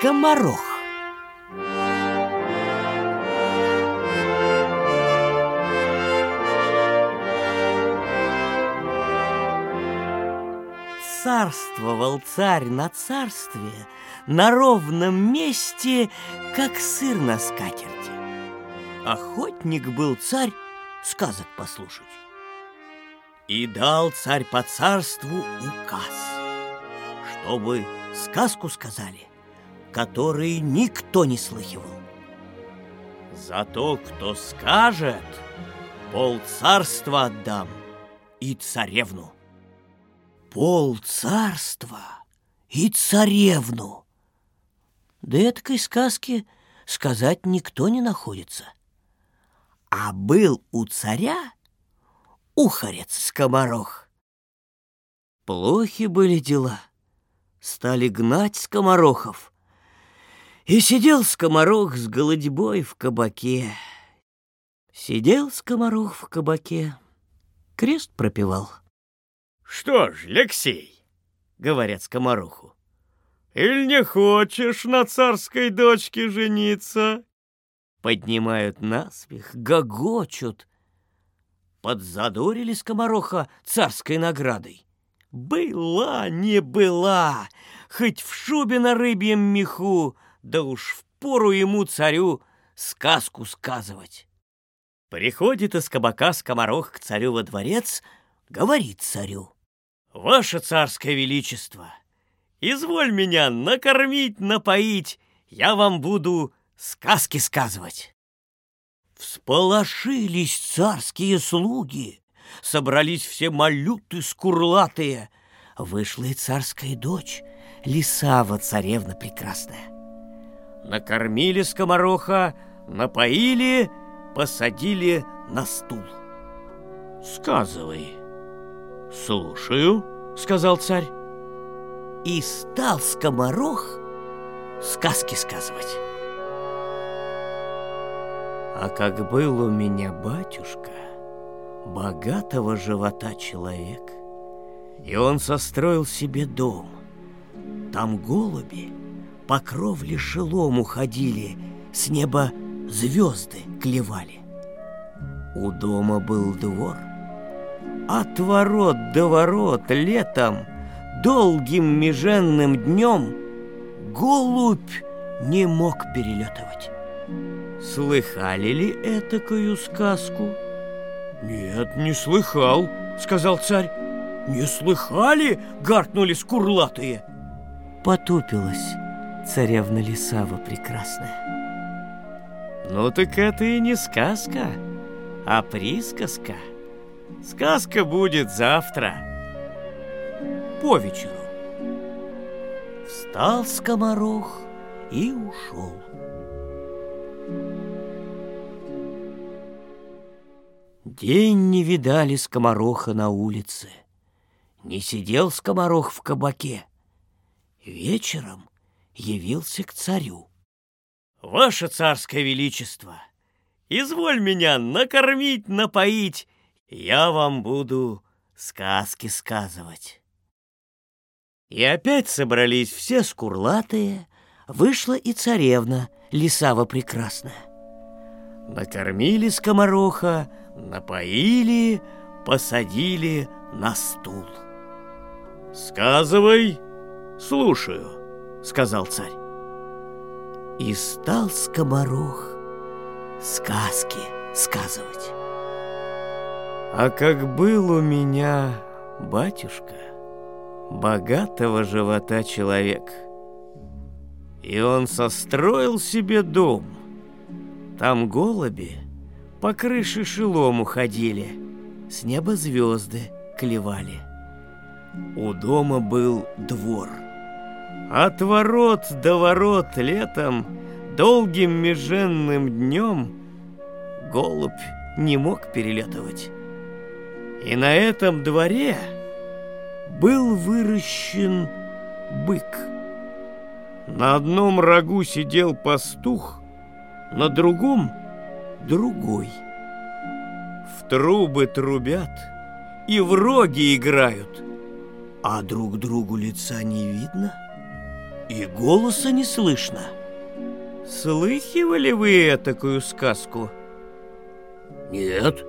Скоморох Царствовал царь на царстве На ровном месте, как сыр на скатерти. Охотник был царь сказок послушать. И дал царь по царству указ Чтобы сказку сказали который никто не слыхивал. Зато кто скажет, пол царства отдам и царевну. Пол царства и царевну. Да этой сказки сказать никто не находится. А был у царя ухарец-скоморох. Плохи были дела. Стали гнать скоморохов — и сидел скоморох с голодьбой в кабаке. Сидел скоморох в кабаке, крест пропевал. «Что ж, Алексей, — говорят скомороху, — или не хочешь на царской дочке жениться?» Поднимают насмех, гогочут. Подзадорили скомороха царской наградой. Была, не была, хоть в шубе на рыбьем меху, да уж в пору ему, царю, сказку сказывать. Приходит из кабака скоморох к царю во дворец, говорит царю. «Ваше царское величество, изволь меня накормить, напоить, я вам буду сказки сказывать». Всполошились царские слуги, собрались все малюты скурлатые. Вышла и царская дочь, Лисава царевна прекрасная. Накормили скомороха, напоили, посадили на стул. «Сказывай». «Слушаю», — сказал царь. И стал скоморох сказки сказывать. А как был у меня батюшка, богатого живота человек, и он состроил себе дом. Там голуби — по кровле шелому ходили, с неба звезды клевали. У дома был двор. От ворот до ворот летом, долгим меженным днем, голубь не мог перелетывать. Слыхали ли этакую сказку? Нет, не слыхал, сказал царь. Не слыхали? Гаркнули скурлатые. Потупилась царевна Лисава прекрасная. Ну так это и не сказка, а присказка. Сказка будет завтра. По вечеру. Встал скоморох и ушел. День не видали скомороха на улице. Не сидел скоморох в кабаке. Вечером явился к царю. «Ваше царское величество, изволь меня накормить, напоить, я вам буду сказки сказывать». И опять собрались все скурлатые, вышла и царевна, лисава прекрасная. Накормили скомороха, напоили, посадили на стул. «Сказывай, слушаю». — сказал царь. И стал скоморох сказки сказывать. А как был у меня батюшка, богатого живота человек, и он состроил себе дом. Там голуби по крыше шелому ходили, с неба звезды клевали. У дома был двор — от ворот до ворот летом, долгим меженным днем, голубь не мог перелетывать. И на этом дворе был выращен бык. На одном рогу сидел пастух, на другом — другой. В трубы трубят и в роги играют, а друг другу лица не видно — и голоса не слышно. Слыхивали вы такую сказку? Нет,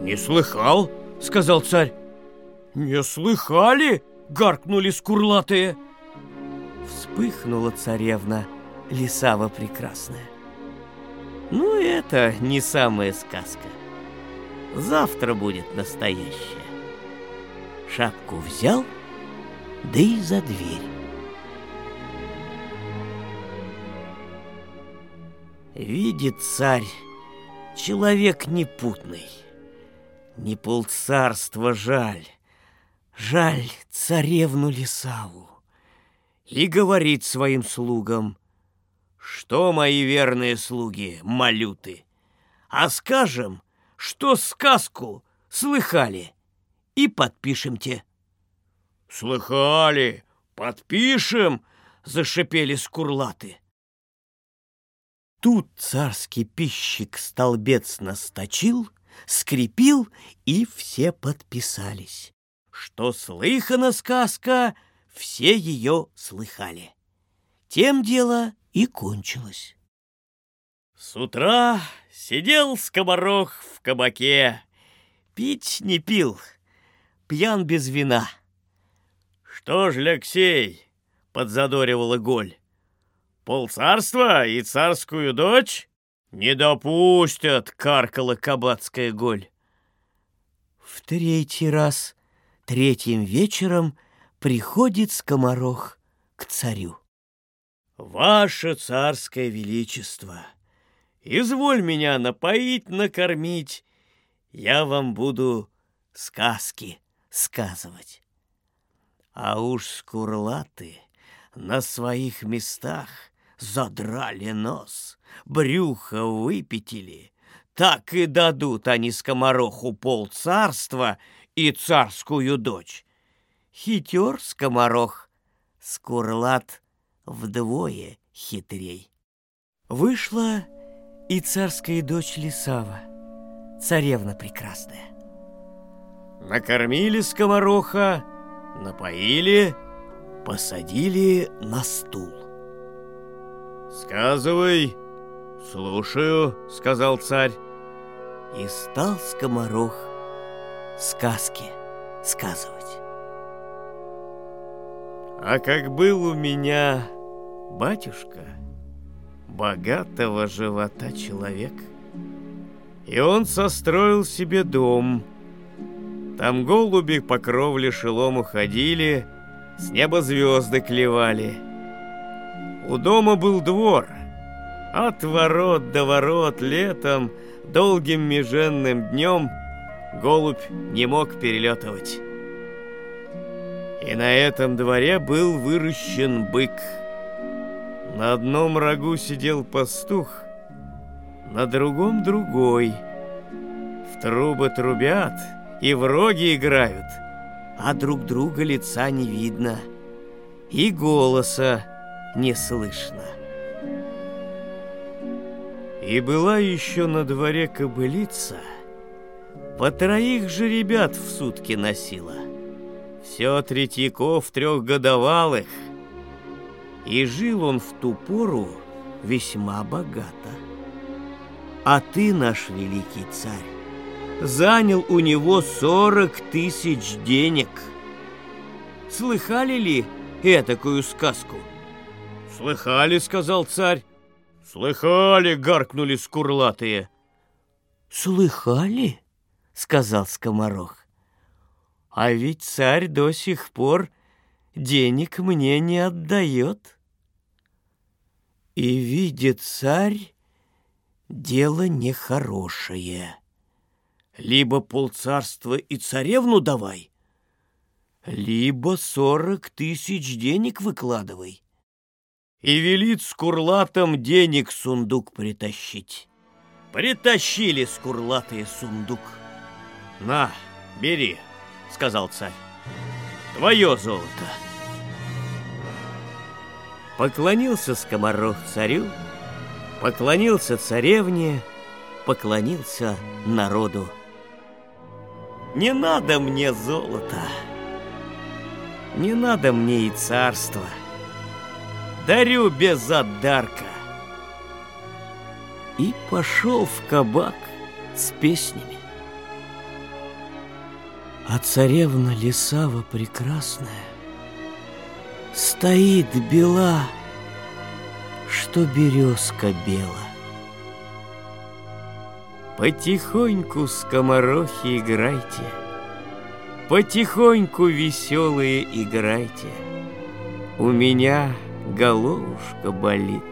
не слыхал, сказал царь. Не слыхали? Гаркнули скурлатые. Вспыхнула царевна, лисава прекрасная. Ну, это не самая сказка. Завтра будет настоящая. Шапку взял, да и за дверь. Видит царь, человек непутный. Не полцарства жаль, жаль царевну Лисаву. И говорит своим слугам, что, мои верные слуги, малюты, а скажем, что сказку слыхали, и подпишемте. Слыхали, подпишем, зашипели скурлаты. Тут царский пищик столбец насточил, скрепил, и все подписались. Что слыхана сказка, все ее слыхали. Тем дело и кончилось. С утра сидел скоморох в кабаке, пить не пил, пьян без вина. «Что ж, Алексей?» — подзадоривала Голь. «Полцарства и царскую дочь?» «Не допустят!» — каркала кабацкая Голь. В третий раз, третьим вечером, приходит скоморох к царю. «Ваше царское величество, изволь меня напоить, накормить, я вам буду сказки сказывать». А уж скурлаты на своих местах задрали нос, брюхо выпятили, так и дадут они скомороху пол царства и царскую дочь. Хитер скоморох, скурлат — вдвое хитрей. Вышла и царская дочь Лисава, царевна прекрасная. Накормили скомороха, напоили, посадили на стул. «Сказывай, слушаю», — сказал царь. И стал скоморох сказки сказывать. А как был у меня батюшка богатого живота человек. И он состроил себе дом. Там голуби по кровле шелому ходили, с неба звезды клевали. У дома был двор. От ворот до ворот летом, долгим меженным днем голубь не мог перелетывать. И на этом дворе был выращен бык — на одном рогу сидел пастух, на другом другой. В трубы трубят и в роги играют, а друг друга лица не видно и голоса не слышно. И была еще на дворе кобылица, по троих же ребят в сутки носила. Все третьяков трехгодовалых — и жил он в ту пору весьма богато. А ты, наш великий царь, занял у него сорок тысяч денег. Слыхали ли этакую сказку? Слыхали, сказал царь. Слыхали, гаркнули скурлатые. Слыхали, сказал скоморох. А ведь царь до сих пор денег мне не отдает. И видит царь дело нехорошее. Либо полцарства и царевну давай, либо сорок тысяч денег выкладывай. И велит с курлатом денег сундук притащить. Притащили скурлатые сундук. «На, бери», — сказал царь, — «твое золото». Поклонился скоморох царю, поклонился царевне, поклонился народу. Не надо мне золота, не надо мне и царства. Дарю без отдарка. И пошел в кабак с песнями. А царевна Лисава прекрасная Стоит бела, что березка бела. Потихоньку, скоморохи, играйте, Потихоньку, веселые, играйте. У меня головушка болит,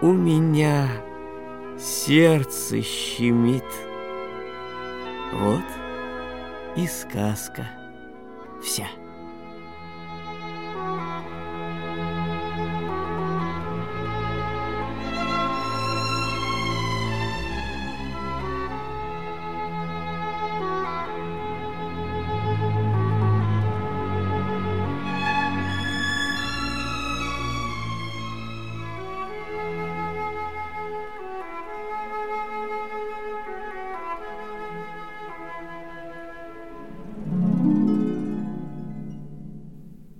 У меня сердце щемит. Вот и сказка вся.